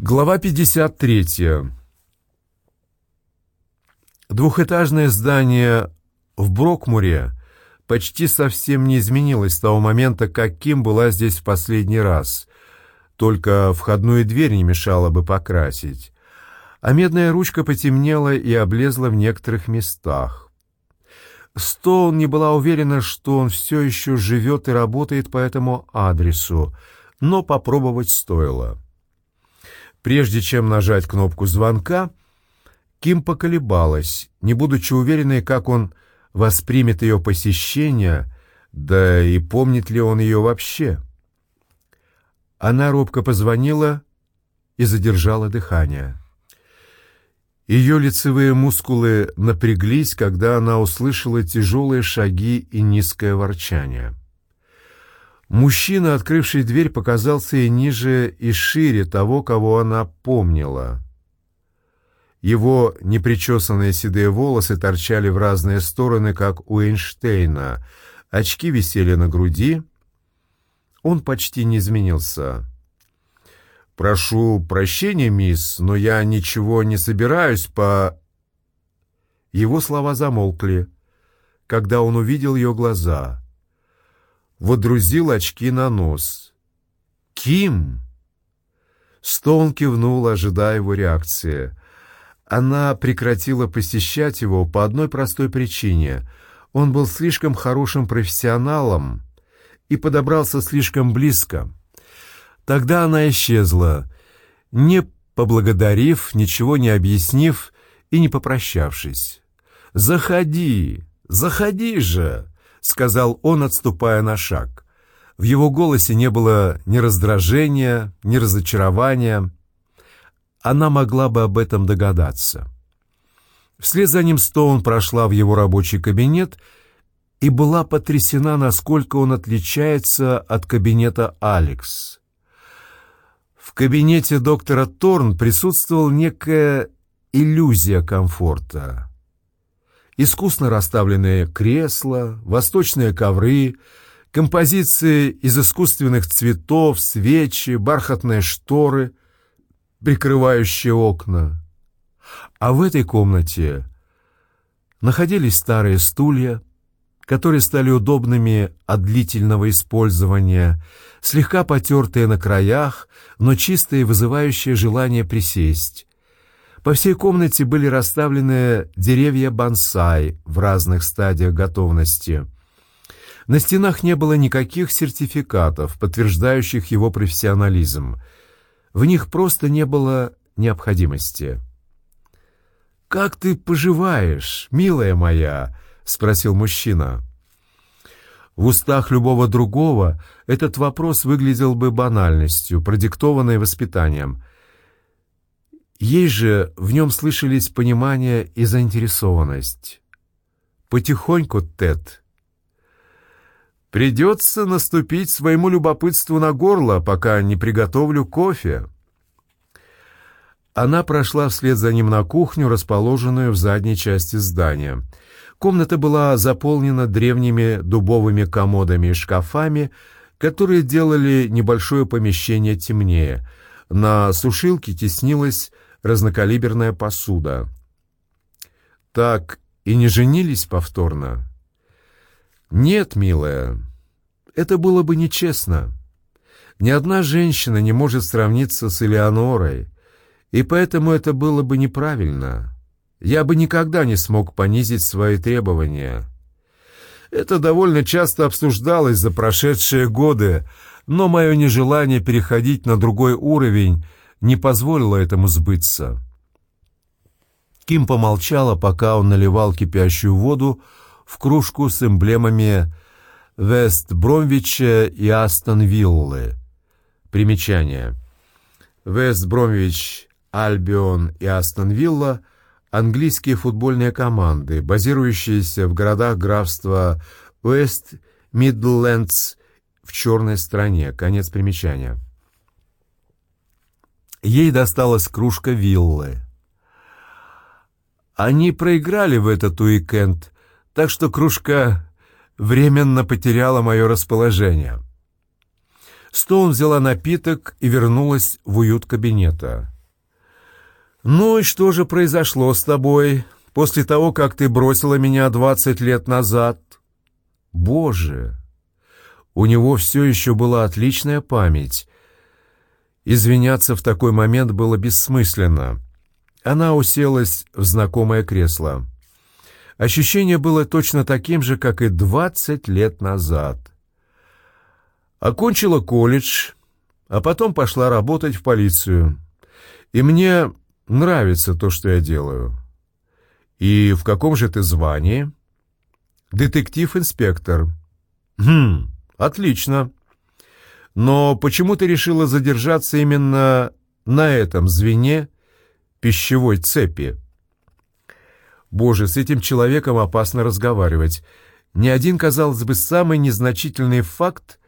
Глава 53. Двухэтажное здание в Брокмуре почти совсем не изменилось с того момента, как Ким была здесь в последний раз. Только входную дверь не мешало бы покрасить. А медная ручка потемнела и облезла в некоторых местах. Стоун не была уверена, что он все еще живет и работает по этому адресу, но попробовать стоило. Прежде чем нажать кнопку звонка, Ким поколебалась, не будучи уверенной, как он воспримет ее посещение, да и помнит ли он ее вообще. Она робко позвонила и задержала дыхание. Ее лицевые мускулы напряглись, когда она услышала тяжелые шаги и низкое ворчание. Мужчина, открывший дверь, показался ей ниже и шире того, кого она помнила. Его непричесанные седые волосы торчали в разные стороны, как у Эйнштейна. Очки висели на груди. Он почти не изменился. «Прошу прощения, мисс, но я ничего не собираюсь по...» Его слова замолкли, когда он увидел ее глаза — водрузил очки на нос. «Ким!» Стоун кивнул, ожидая его реакции. Она прекратила посещать его по одной простой причине. Он был слишком хорошим профессионалом и подобрался слишком близко. Тогда она исчезла, не поблагодарив, ничего не объяснив и не попрощавшись. «Заходи, заходи же!» — сказал он, отступая на шаг. В его голосе не было ни раздражения, ни разочарования. Она могла бы об этом догадаться. Вслед за ним Стоун прошла в его рабочий кабинет и была потрясена, насколько он отличается от кабинета Алекс. В кабинете доктора Торн присутствовала некая иллюзия комфорта искусно расставленные кресла, восточные ковры, композиции из искусственных цветов, свечи, бархатные шторы, прикрывающие окна. А в этой комнате находились старые стулья, которые стали удобными от длительного использования, слегка потертые на краях, но чистые, вызывающие желание присесть, по всей комнате были расставлены деревья бонсай в разных стадиях готовности. На стенах не было никаких сертификатов, подтверждающих его профессионализм. В них просто не было необходимости. «Как ты поживаешь, милая моя?» — спросил мужчина. В устах любого другого этот вопрос выглядел бы банальностью, продиктованной воспитанием. Ей же в нем слышались понимание и заинтересованность. Потихоньку, Тед. Придется наступить своему любопытству на горло, пока не приготовлю кофе. Она прошла вслед за ним на кухню, расположенную в задней части здания. Комната была заполнена древними дубовыми комодами и шкафами, которые делали небольшое помещение темнее. На сушилке теснилась разнокалиберная посуда. Так и не женились повторно? Нет, милая, это было бы нечестно. Ни одна женщина не может сравниться с Элеонорой, и поэтому это было бы неправильно. Я бы никогда не смог понизить свои требования. Это довольно часто обсуждалось за прошедшие годы, но мое нежелание переходить на другой уровень – не позволила этому сбыться. Ким помолчала, пока он наливал кипящую воду в кружку с эмблемами Вест-Бромвича и Астон-Виллы. Примечание. Вест-Бромвич, Альбион и Астон-Вилла – английские футбольные команды, базирующиеся в городах графства Уэст-Мидлендс в черной стране. Конец примечания. Ей досталась кружка виллы. Они проиграли в этот уикенд, так что кружка временно потеряла мое расположение. Стоун взяла напиток и вернулась в уют кабинета. «Ну и что же произошло с тобой после того, как ты бросила меня двадцать лет назад?» «Боже!» У него все еще была отличная память. Извиняться в такой момент было бессмысленно. Она уселась в знакомое кресло. Ощущение было точно таким же, как и двадцать лет назад. Окончила колледж, а потом пошла работать в полицию. И мне нравится то, что я делаю. И в каком же ты звании? Детектив-инспектор. Хм, отлично. Но почему ты решила задержаться именно на этом звене пищевой цепи? Боже, с этим человеком опасно разговаривать. Ни один, казалось бы, самый незначительный факт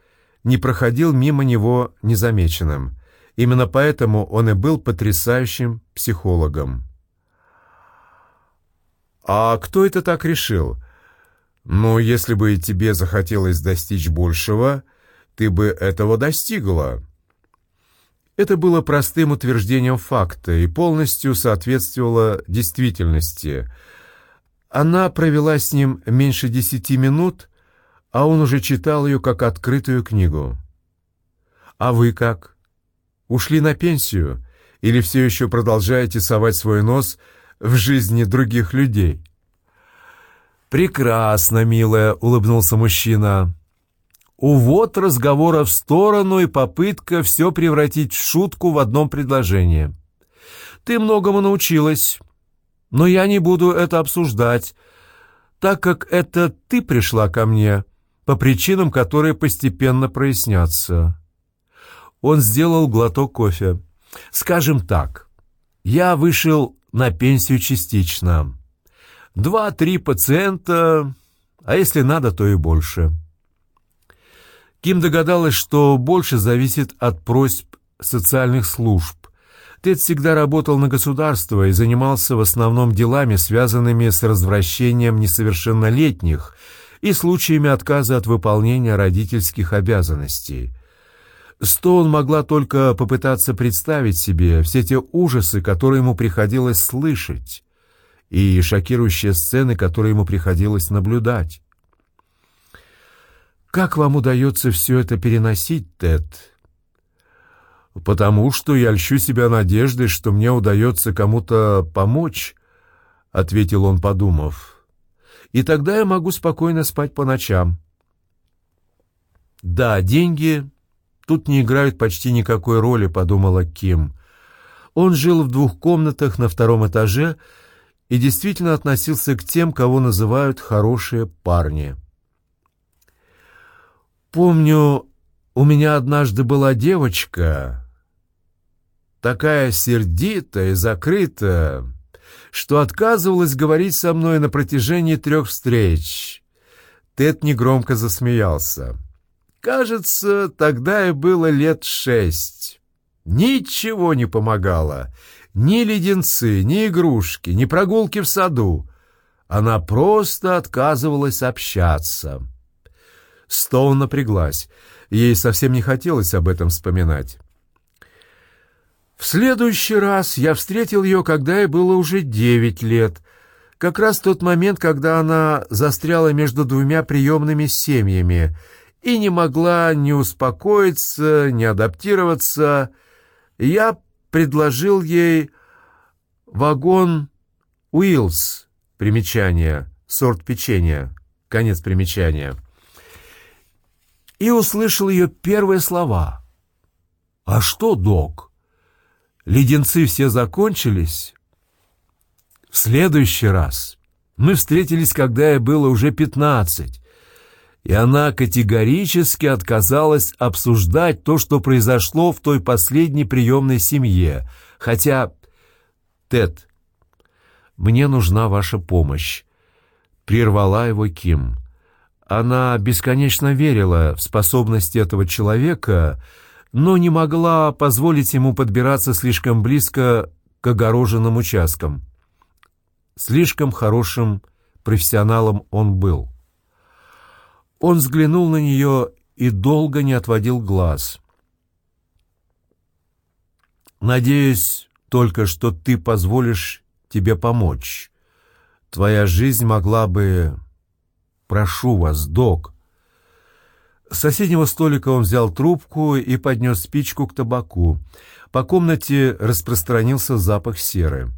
не проходил мимо него незамеченным. Именно поэтому он и был потрясающим психологом. «А кто это так решил?» «Ну, если бы тебе захотелось достичь большего, ты бы этого достигла». Это было простым утверждением факта и полностью соответствовало действительности. Она провела с ним меньше десяти минут, а он уже читал ее как открытую книгу. «А вы как? Ушли на пенсию или все еще продолжаете совать свой нос в жизни других людей?» «Прекрасно, милая», — улыбнулся мужчина. Увод разговора в сторону и попытка все превратить в шутку в одном предложении. «Ты многому научилась, но я не буду это обсуждать, так как это ты пришла ко мне по причинам, которые постепенно прояснятся. Он сделал глоток кофе. Скажем так, я вышел на пенсию частично. Два-три пациента, а если надо, то и больше. Ким догадалась, что больше зависит от просьб социальных служб. Тед всегда работал на государство и занимался в основном делами, связанными с развращением несовершеннолетних – и случаями отказа от выполнения родительских обязанностей. Стоун могла только попытаться представить себе все те ужасы, которые ему приходилось слышать, и шокирующие сцены, которые ему приходилось наблюдать. «Как вам удается все это переносить, Тед?» «Потому что я льщу себя надеждой, что мне удается кому-то помочь», — ответил он, подумав и тогда я могу спокойно спать по ночам. Да, деньги тут не играют почти никакой роли, подумала Ким. Он жил в двух комнатах на втором этаже и действительно относился к тем, кого называют хорошие парни. Помню, у меня однажды была девочка, такая сердитая и закрытая, что отказывалась говорить со мной на протяжении трех встреч. Тед негромко засмеялся. Кажется, тогда и было лет шесть. Ничего не помогало. Ни леденцы, ни игрушки, ни прогулки в саду. Она просто отказывалась общаться. Стоун напряглась. Ей совсем не хотелось об этом вспоминать. В следующий раз я встретил ее, когда ей было уже девять лет, как раз тот момент, когда она застряла между двумя приемными семьями и не могла ни успокоиться, ни адаптироваться. Я предложил ей вагон Уилс, примечание, сорт печенья, конец примечания, и услышал ее первые слова. «А что, док?» Леденцы все закончились. В следующий раз мы встретились, когда ей было уже пятнадцать, и она категорически отказалась обсуждать то, что произошло в той последней приемной семье, хотя... Тед, мне нужна ваша помощь. Прервала его Ким. Она бесконечно верила в способность этого человека но не могла позволить ему подбираться слишком близко к огороженным участкам. Слишком хорошим профессионалом он был. Он взглянул на нее и долго не отводил глаз. Надеюсь только, что ты позволишь тебе помочь. Твоя жизнь могла бы... Прошу вас, док». С соседнего столика он взял трубку и поднес спичку к табаку. По комнате распространился запах серы.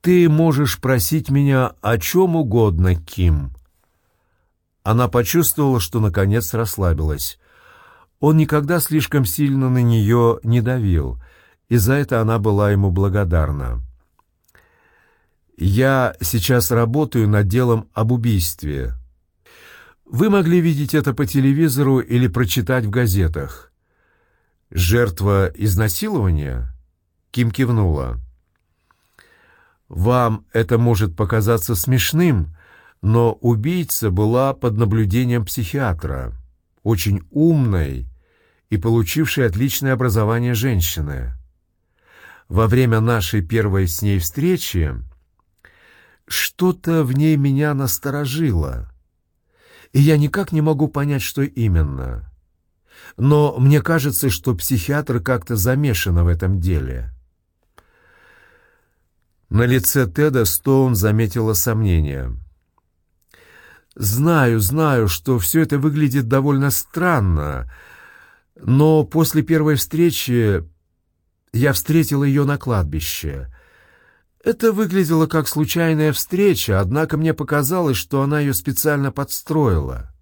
«Ты можешь просить меня о чем угодно, Ким». Она почувствовала, что наконец расслабилась. Он никогда слишком сильно на нее не давил, и за это она была ему благодарна. «Я сейчас работаю над делом об убийстве. Вы могли видеть это по телевизору или прочитать в газетах. Жертва изнасилования?» Ким кивнула. «Вам это может показаться смешным, но убийца была под наблюдением психиатра, очень умной и получившей отличное образование женщины. Во время нашей первой с ней встречи что-то в ней меня насторожило, и я никак не могу понять, что именно. Но мне кажется, что психиатр как-то замешан в этом деле». На лице Теда Стоун заметила сомнение. «Знаю, знаю, что все это выглядит довольно странно, но после первой встречи я встретил ее на кладбище. Это выглядело как случайная встреча, однако мне показалось, что она ее специально подстроила.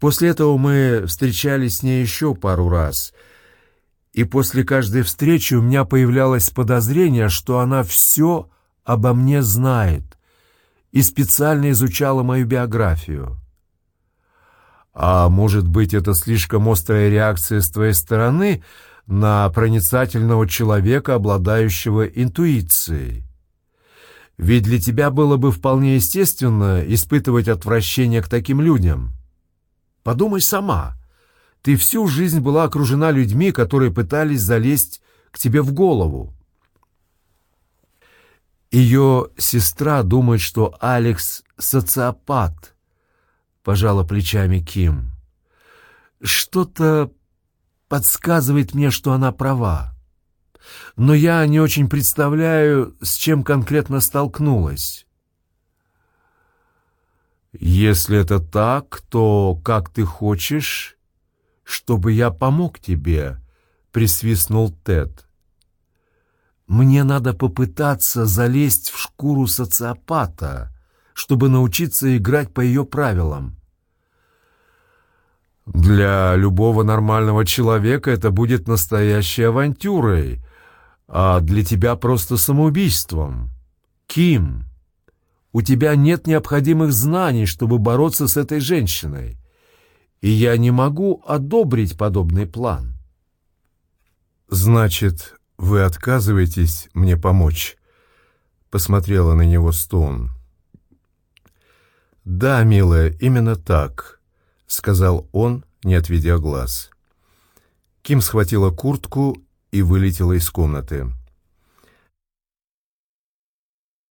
После этого мы встречались с ней еще пару раз, и после каждой встречи у меня появлялось подозрение, что она все обо мне знает и специально изучала мою биографию. А может быть, это слишком острая реакция с твоей стороны на проницательного человека, обладающего интуицией? Ведь для тебя было бы вполне естественно испытывать отвращение к таким людям. Подумай сама. Ты всю жизнь была окружена людьми, которые пытались залезть к тебе в голову. Ее сестра думает, что Алекс — социопат, — пожала плечами Ким. Что-то подсказывает мне, что она права. Но я не очень представляю, с чем конкретно столкнулась. Если это так, то как ты хочешь, чтобы я помог тебе? — присвистнул Тед. Мне надо попытаться залезть в шкуру социопата, чтобы научиться играть по ее правилам. Для любого нормального человека это будет настоящей авантюрой, а для тебя просто самоубийством. Ким, у тебя нет необходимых знаний, чтобы бороться с этой женщиной, и я не могу одобрить подобный план. Значит, «Вы отказываетесь мне помочь?» — посмотрела на него Стоун. «Да, милая, именно так», — сказал он, не отведя глаз. Ким схватила куртку и вылетела из комнаты.